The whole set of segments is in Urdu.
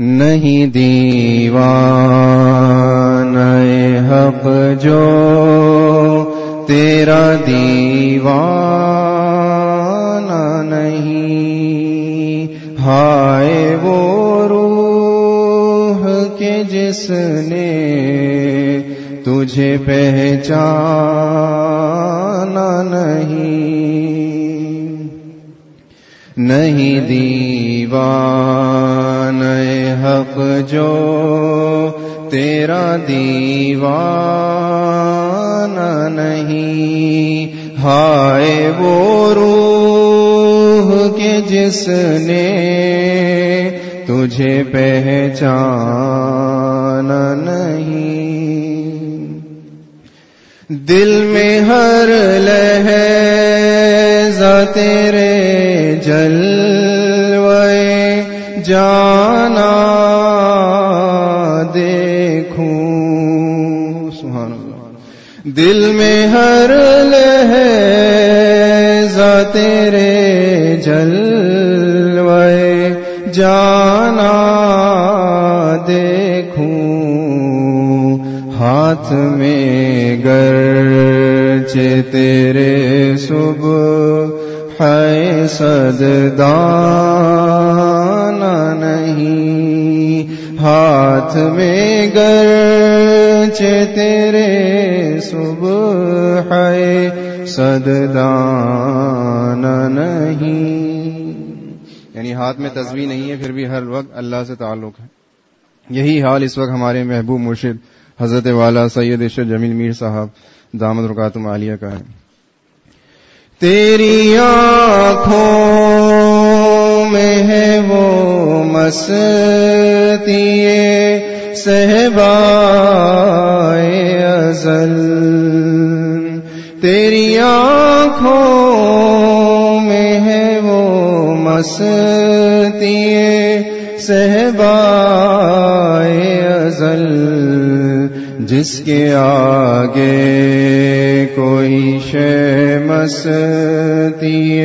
نہیں دیوان حق جو تیرا دیوان نہیں، ہائے وہ روح کے جس نے تجھے پہچانا نہیں نہیں دیوان حق جو تیرا دیوان نہیں۔ ہائے وہ روح کے جس نے تجھے پہچانا نہیں۔ دل میں ہر لہذا تیرے جلوے جانا دیکھوں۔ سبحان اللہ۔ دل میں ہر لہذا تیرے جلوے جانا دیکھوں۔ ہاتھ میں گرچ تیرے صبح ہے صد دانا نہیں۔ ہاتھ میں گرچ تیرے صبح ہے صد نہیں۔ یعنی ہاتھ میں تصویر نہیں ہے، پھر بھی ہر وقت اللہ سے تعلق ہے۔ یہی حال اس وقت ہمارے محبوب مرشد حضرت والا سید عشر جمیل میر صاحب دامد رکاتم عالیہ کا ہے۔ تیری آنکھوں میں ہے وہ مستی صحبا ازل۔ تیری آنکھوں میں ہے وہ مستی صحبا ازل۔ جس کے آگے کوئی شے مستی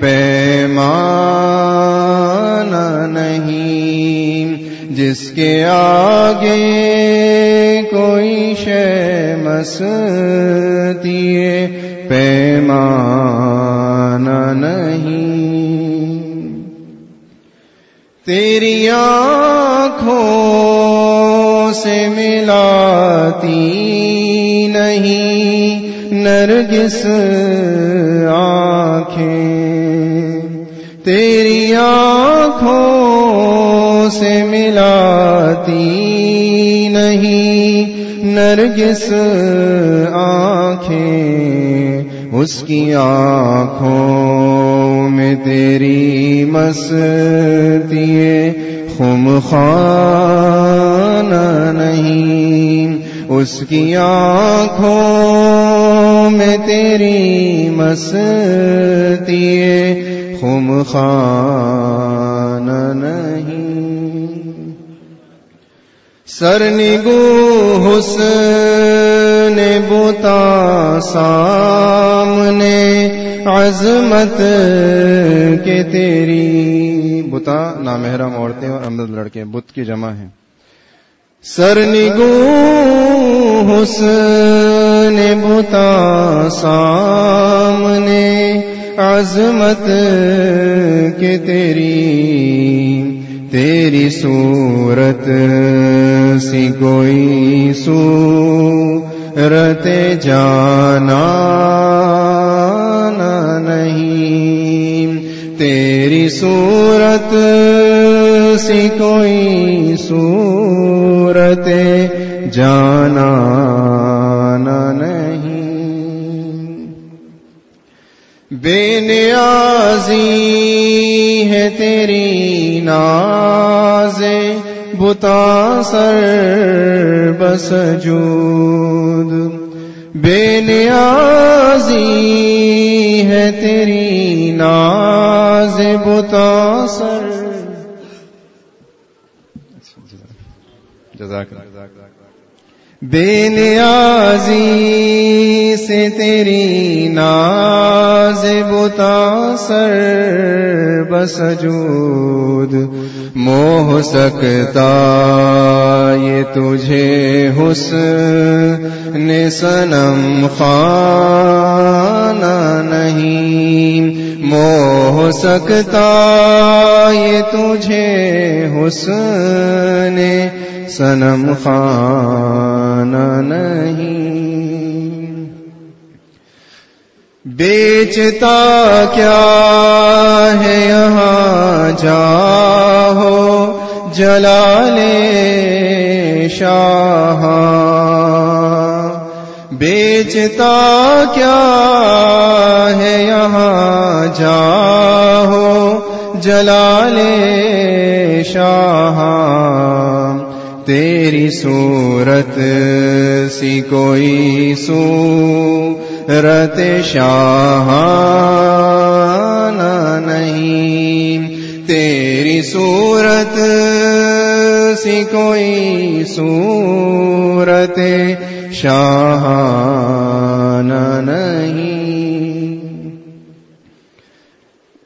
پیمانا نہیں، جس کے آگے کوئی شے مستی پیمانا نہیں۔ تیری آنکھوں سے ملاتی نہیں، نرگس آنکھیں۔ تیری آنکھوں سے ملاتی نہیں۔ نرگس آنکھیں اس کی آنکھوں میں تیری مستی خم خانہ نہیں۔ اس کی آنکھوں میں تیری مستی خم خانہ نہیں سرنگو حسن بوتا سامنے، عظمت کے تیری بتا نامحرم عورتیں اور امدد لڑکے، بت کی جمع ہے سرنگو حسن بوتا سامنے عظمت کے تیری تیری صورت سی کوئی صورت جانا نہیں۔ تیری صورت سی کوئی صورت جانا بے نیازی ہے تیری ناز، بتا سر بسجود بے نیازی ہے تیری ناز، بتا سر۔ جزاک بے نیازی سے تیری ناز بتا سر بسجود موہ سکتا یہ تجھے حسن سنم خانہ نہیں۔ موہ سکتا یہ تجھے حسن سنم خانہ نہیں۔ بیچتا کیا ہے یہاں جا ہو جلالے شاہ بیچتا کیا ہے یہاں جا ہو جلالے شاہ تیری صورت سی کوئی صورت شاہ نہیں تیری صورت سی کوئی صورت شاہ نہیں۔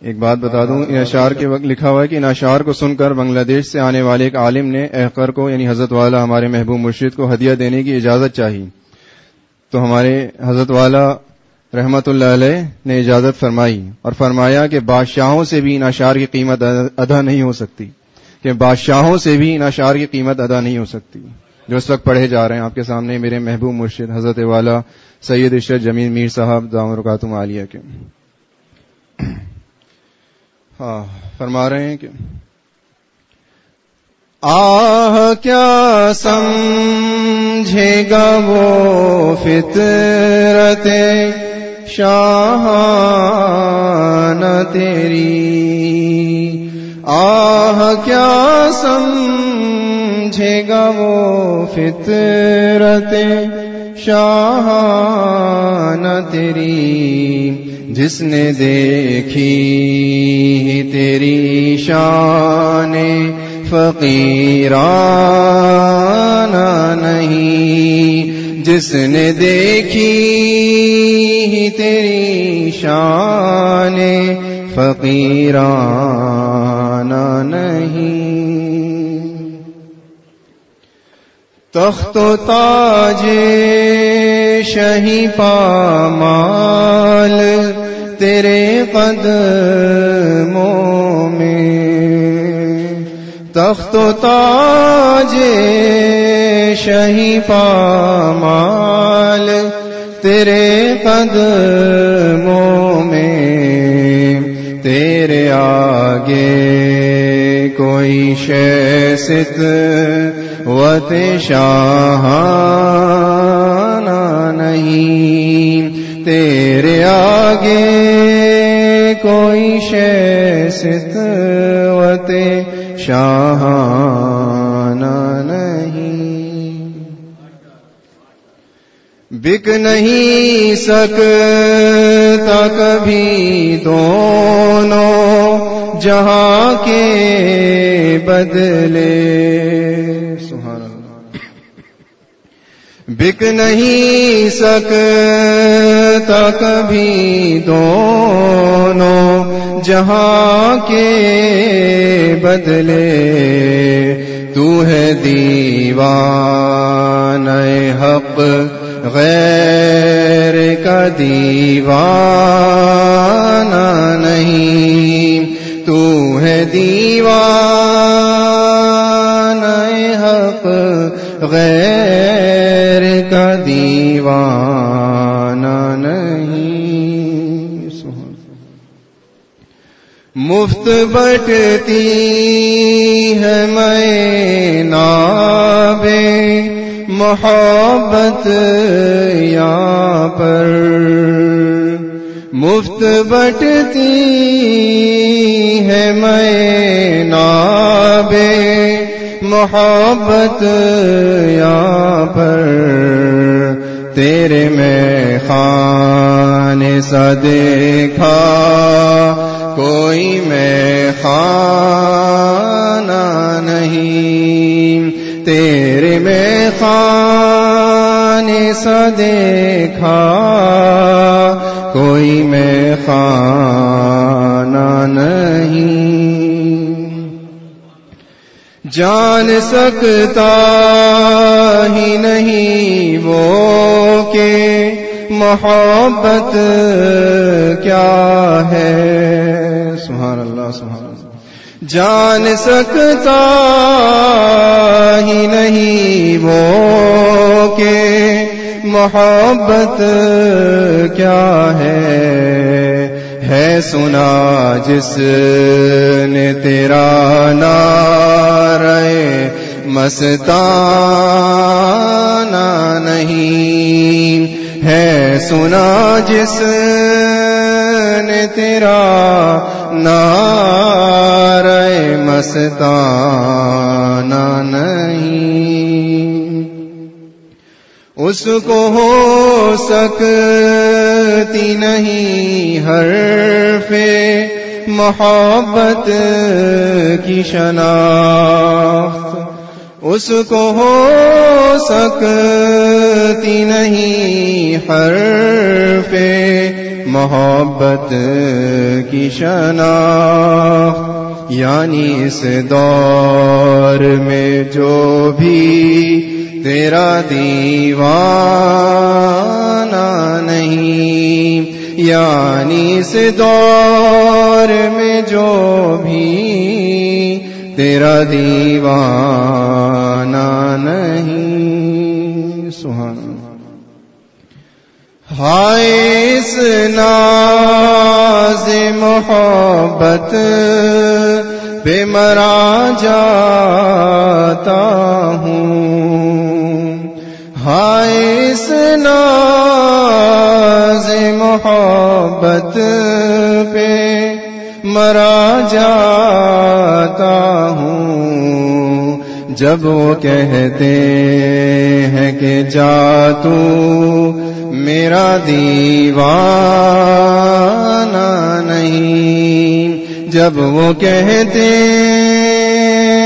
ایک بات بتا دوں ان اشعار کے وقت لکھا ہوا ہے کہ ان اشعار کو سن کر بنگلہ دیش سے آنے والے ایک عالم نے احقر کو یعنی حضرت والا ہمارے محبوب مرشد کو ہدیہ دینے کی اجازت چاہی۔ تو ہمارے حضرت والا رحمت اللہ علیہ نے اجازت فرمائی اور فرمایا کہ بادشاہوں سے بھی ان اشعار کی قیمت ادا نہیں ہو سکتی۔ کہ بادشاہوں سے بھی ان اشعار کی قیمت ادا نہیں ہو سکتی۔ جو اس وقت پڑھے جا رہے ہیں آپ کے سامنے، میرے محبوب مرشد، حضرت والا سید عشرت جمیل میر صاحب دام رکاتم عالیہ کے۔ ہاں فرما رہے ہیں کہ آہ، کیا سمجھے گا وہ فطرت شاہ تیری؟ آہ، کیا سمجھے گا وہ فطرت شاہ تیری، جس نے دیکھی تیری شان فقیران نہیں، جس نے دیکھی تیری شان فقیران نہیں۔ تخت و تاج، شہی پامال، تیرے قدموں میں۔ تخت و تاج، شہی پامال، تیرے قدموں میں۔ تیرے آگے کوئی شیست وت شاہ نہیں۔ تیرے آگے کوئی شیست وت شاہ نہیں۔ بک نہیں سکتا کبھی دونوں جہاں کے بدلے۔ بک نہیں سکتا کبھی دونوں جہاں کے بدلے۔ تو ہے دیوان حق، غیر کا دیوان نہیں۔ تو ہے دیوان حق، غیر کا دیوان نہیں۔ مفت بٹتی ہے میں نابے محبت یہاں پر۔ مفت بٹتی ہے میں نابے محبت یہاں پر تیرے میں خان سا دیکھا جان سکتا ہی نہیں وہ کہ محبت کیا ہے۔ سبحان اللہ سبحان اللہ۔ جان سکتا ہی نہیں وہ کہ محبت کیا ہے۔ ہے سنا جس نے تیرا نارے مستانہ نہیں ہے، سنا جس نے تیرا نار مستانہ نہیں۔ اس کو ہو سکتی نہیں ہر محبت کی شناخت۔ اس کو ہو سکتی نہیں ہر پہ محبت کی شناخت یعنی اس دور میں جو بھی تیرا دیوانہ نہیں یعنی اس دور میں جو بھی تیرا دیوانہ نہیں سہان ہائے اس ناز محبت پہ مرا جاتا ہوں۔ ہائے اس ناز محبت پہ مرا جاتا جب وہ کہتے ہیں کہ جا تو میرا دیوانہ نہیں۔ جب وہ کہتے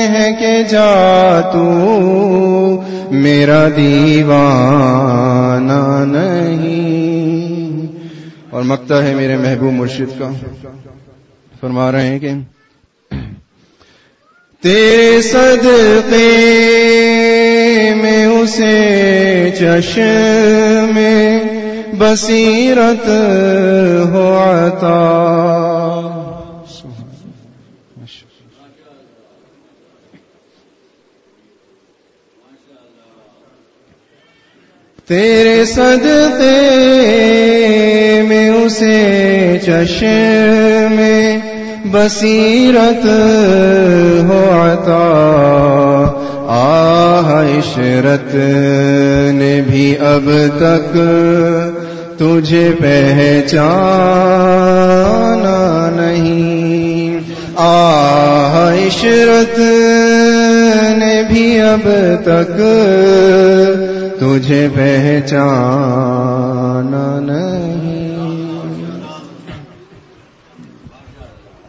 ہیں کہ جا تو میرا دیوانہ نہیں۔ اور مکتا ہے میرے محبوب مرشد کا۔ فرما رہے ہیں کہ تیرے صدقے میں اسے چشم میں بصیرت ہو عطا۔ تیرے صدقے میں اسے چشم میں بصیرت ہو عطا، آہ عشرت نے بھی اب تک تجھے پہچانا نہیں۔ آہ عشرت نے بھی اب تک تجھے پہچانا نہیں۔